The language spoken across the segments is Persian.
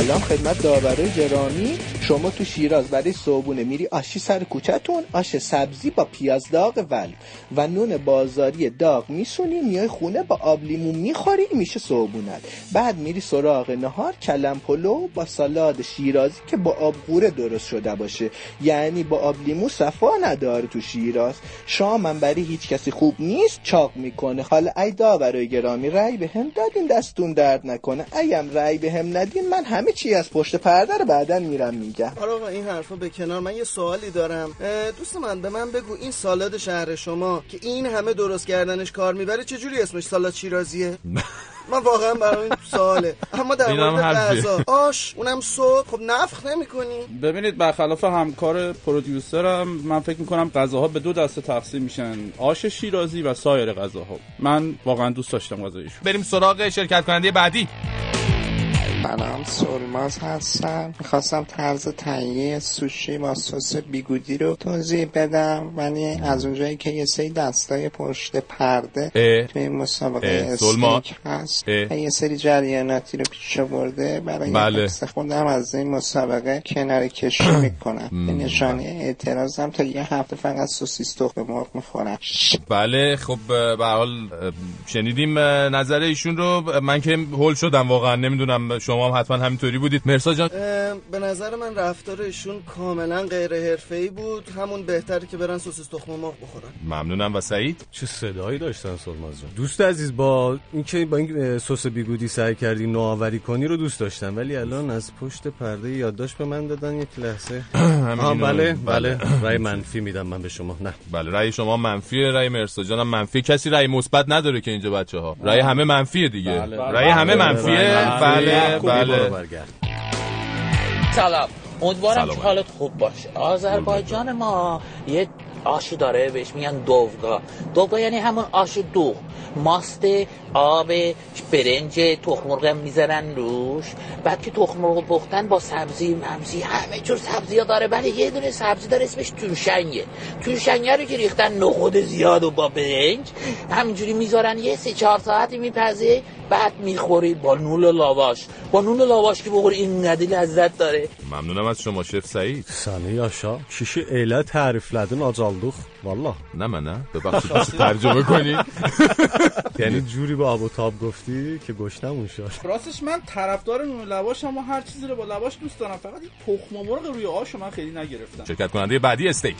سلام خدمت داورای گرامی شما تو شیراز برای صبحونه میری آشی سر کوچهتون آش سبزی با پیاز داغ ول و نون بازاری داغ میسونی میای خونه با آب لیمو می‌خوری میشه صبحونت بعد میری سراغ نهار کلم پلو با سالاد شیرازی که با آب قوره درست شده باشه. یعنی با آب لیمو صفا نداره تو شیراز. شامم برای هیچ کسی خوب نیست چاق می‌کنه. حالا ای داورای گرامی رأی به هم دادین دستون درد نکنه. ایم رأی به هم ندین من همه چی از پشت پرده رو بعدا میرم میگم. آره آقا این حرفا به کنار. من یه سوالی دارم. دوست من به من بگو این سالاد شهر شما که این همه درست کردنش کار می‌بره چجوری اسمش سالاد شیرازیه؟ من واقعا برای این سواله. اما در مورد غذا. آش اونم صبح خب نفخ نمی‌کنی؟ ببینید برخلاف همکار پرودیوسرم من فکر می‌کنم غذاها به دو دسته تقسیم میشن. آش شیرازی و سایر غذاها. من واقعا دوست داشتم غذایشو بریم سراغ شرکت کننده بعدی. سلام سولماز هستم. می‌خواستم طرز تهیه سوشی با سس بیگودی رو توضیح بدم. ولی از اونجایی که یه سری دستای پشت پرده توی مسابقه استیک هست و یه سری جریاناتی رو پیش برده برای بله. خودم از این مسابقه کنار کشی می‌کنم. به نشانه اعتراضم تا یه هفته فقط سوسیس تخم مرغ می‌خورم. بله خب به حال شنیدیم نظر ایشون رو. من که هول شدم واقعا نمی‌دونم شما هم حتما همینطوری بودید. مرسا جان. به نظر من رفتارشون کاملا غیر حرفه‌ای بود. همون بهتره که برن سوسیس تخم مرغ بخورن. ممنونم. و سعید؟ چه صدایی داشتن سلماز جان؟ دوست عزیز با اینکه با این سس بیگودی سعی کردی نوآوری کنی رو دوست داشتم ولی الان از پشت پرده یادداشت به من دادن یک لحظه. آه بله بله. رأی منفی میدم من به شما. نه. بله رأی شما منفیه رأی مرسا جانم منفی. کسی رأی مثبت نداره که اینجا بچه‌ها. رأی همه منفیه دیگه. بله. رأی همه منفیه. بله. بله. سلام. امیدوارم که حالت خوب باشه. آذربایجان ما یه آشی داره بهش میگن دوگا. دوگا یعنی همون آش دو ماست آب برنج تخم مرغ می‌ذارن روش. بعد که تخم مرغ پختن با سبزی ممزی همه جور سبزی ها داره. ولی یه دونه سبزی داره اسمش توشنگه توشنگه رو که ریختن نخود زیاد و با برنج. همینجوری می‌ذارن. یه سه چهار ساعتی میپزه بعد می‌خوری با نون لاواش. با نون لاواش که بخوری این ندی لذت داره. ممنونم از شما شف سعید. سنه یاشا کشی ایله تعریفledin acaldıq والله نه من نه ببخشید ترجمه کنی یعنی جوری با آب و تاب گفتی که گشتمون شد راستش من طرفدار نون لواش اما هر چیزی رو با لواش دوست دارم. فقط این تخم مرغ روی آش من خیلی نگرفتم. شرکت کننده بعدی استیک.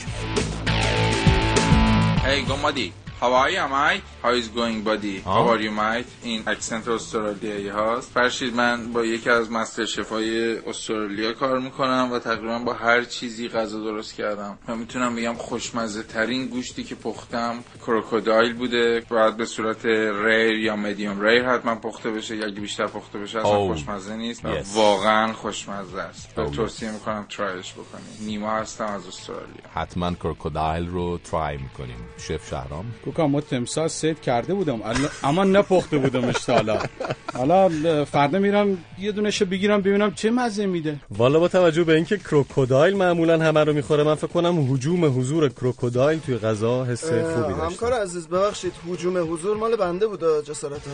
Hey, Gomadi. How are you, Mike? How is going, buddy? How are you, Mike? این اکسنت استرالیایی هاست. فرشید من با یکی از مستر شفای استرالیا کار می‌کنم و تقریبا با هر چیزی غذا درست کردم. و می‌تونم بگم خوشمزه ترین گوشتی که پختم کروکودایل بوده. باید به صورت ریر یا مدیوم ریر حتما پخته بشه یا اگه بیشتر پخته بشه اصلا oh. خوشمزه نیست. Yes. واقعا خوشمزه است. Oh. توصیه می‌کنم ترایش بکنید. نیما هستم از استرالیا. حتما کروکودایل رو ترای می‌کنیم. شف شهرام کوکا ما تمسا سید کرده بودم. اما نپخته بودم حالا. حالا فردا میرم یه دونش بگیرم ببینم چه مزه میده. والا با توجه به اینکه کروکودایل معمولا همه رو می‌خوره من فکر کنم حجوم حضور کروکودایل توی غذا حس خوبی داشت همکار عزیز ببخشید حجوم حضور مال بنده بود جسارتا.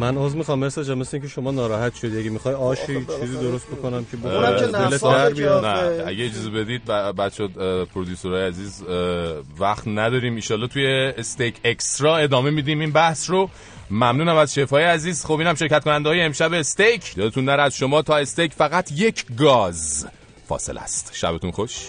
من عذر می‌خوام مثل جا مثل اینکه شما ناراحت شدی. اگه می‌خوای آشی چیزی درست بکنم که دلت در بیاد. نه اگه اجازه بدید بچه پرودیوسرای عزیز وقت نداریم. ان توی استیک اکسترا ادامه میدیم این بحث رو. ممنونم از شفای عزیز. خب اینم شرکت کننده های امشب استیک یادتون نره از شما تا استیک فقط یک گاز فاصل است. شبتون خوش.